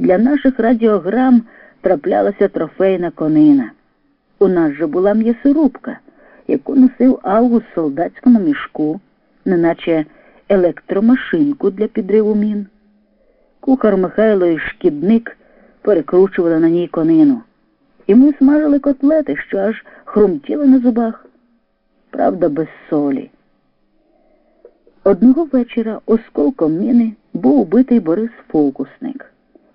Для наших радіограм траплялася трофейна конина. У нас же була м'ясорубка, яку носив Август в солдатському мішку, неначе електромашинку для підриву мін. Кухар Михайло і шкідник перекручували на ній конину. І ми смажили котлети, що аж хрумтіли на зубах. Правда, без солі. Одного вечора осколком міни був убитий Борис Фокусник.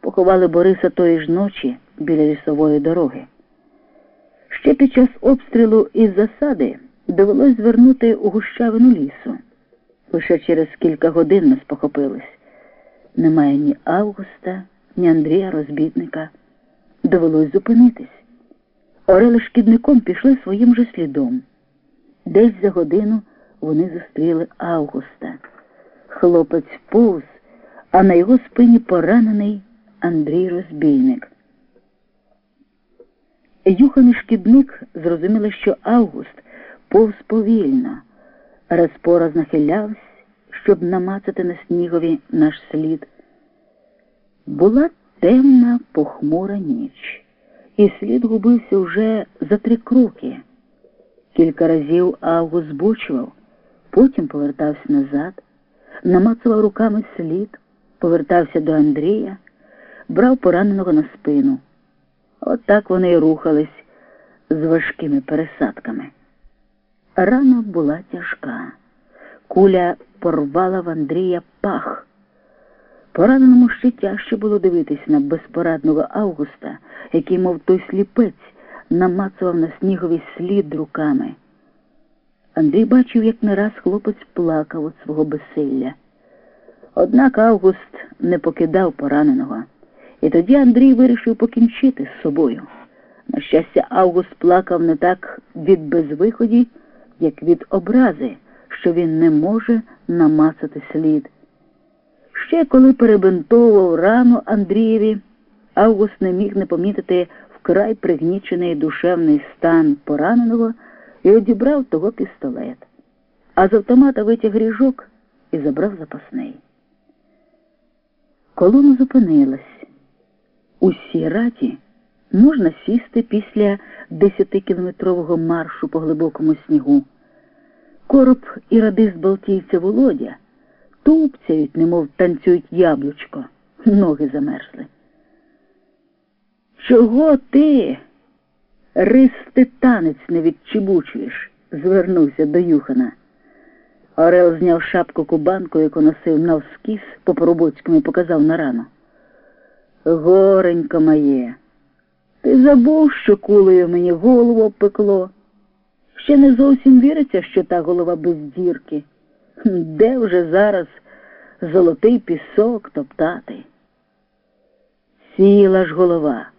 Поховали Бориса тої ж ночі біля лісової дороги. Ще під час обстрілу із засади довелось звернути у гущавину лісу. Лише через кілька годин ми спохопились. Немає ні Августа, ні Андрія Розбітника. Довелось зупинитись. Орели шкідником пішли своїм же слідом. Десь за годину вони зустріли Августа. Хлопець повз, а на його спині поранений Андрій Розбійник. Юхан шкідник зрозуміли, що Август повз повільно, раз по нахилявся, щоб намацати на снігові наш слід. Була темна похмура ніч, і слід губився вже за три кроки. Кілька разів Август збочував, потім повертався назад, намацував руками слід, повертався до Андрія, брав пораненого на спину. От так вони й рухались з важкими пересадками. Рана була тяжка. Куля порвала в Андрія пах. Пораненому ще тяжче було дивитись на безпорадного Августа, який, мов той сліпець, намацував на сніговий слід руками. Андрій бачив, як не раз хлопець плакав від свого безсилля. Однак Август не покидав пораненого. І тоді Андрій вирішив покінчити з собою. На щастя, Август плакав не так від безвиході, як від образи, що він не може намацати слід. Ще коли перебинтовував рану Андрієві, Август не міг не помітити вкрай пригнічений душевний стан пораненого і одібрав того пістолет. А з автомата витяг ріжок і забрав запасний. Колона зупинилась. У раді можна сісти після десятикілометрового маршу по глибокому снігу. Короб і радист Балтійця Володя тупцяють, немов танцюють яблучко, ноги замерзли. Чого ти, ристи танець не відчебучуєш? звернувся до Юхана. Орел зняв шапку кубанку, яку носив навскіз по Поробоцькому і показав на рану. Горенько моє, ти забув, що кулею мені голову обпекло. Ще не зовсім віриться, що та голова без дірки. Де вже зараз золотий пісок топтати? Сіла ж голова.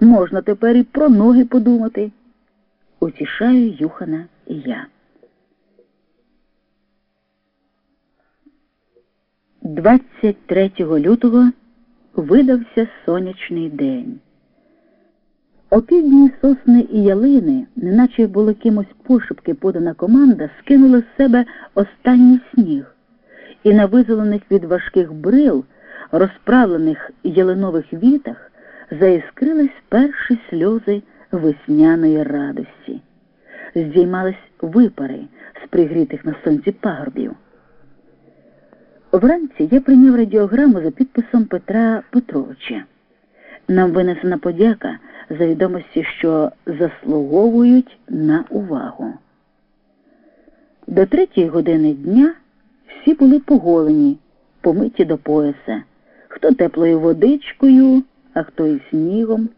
Можна тепер і про ноги подумати. Утішаю Юхана і я. 23 лютого видався сонячний день. Опівдні сосни і ялини, неначе було кимось пошепки подана команда, скинули з себе останній сніг, і на визволених від важких брил, розправлених ялинових вітах, заіскрились перші сльози весняної радості. Здіймались випари з пригрітих на сонці пагорбів. Вранці я прийняв радіограму за підписом Петра Петровича. Нам винесена подяка за відомості, що заслуговують на увагу. До третьої години дня всі були поголені, помиті до пояса, хто теплою водичкою, а хто і снігом,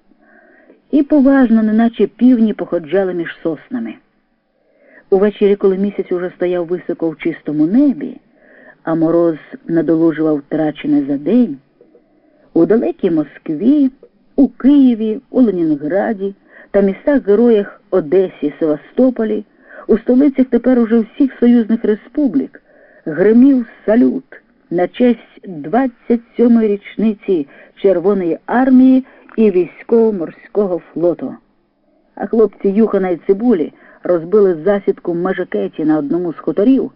і поважно, неначе півні, походжали між соснами. Увечері, коли місяць уже стояв високо в чистому небі, а мороз надолужував втрачене за день, у далекій Москві, у Києві, у Ленінграді та містах героях Одесі, Севастополі, у столицях тепер уже всіх союзних республік гримів салют на честь 27-ї річниці Червоної армії і військово-морського флоту. А хлопці Юхана і Цибулі розбили засідку Межикеті на одному з хуторів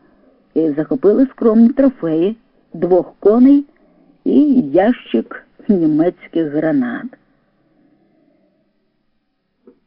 і захопили скромні трофеї, двох коней і ящик німецьких гранат.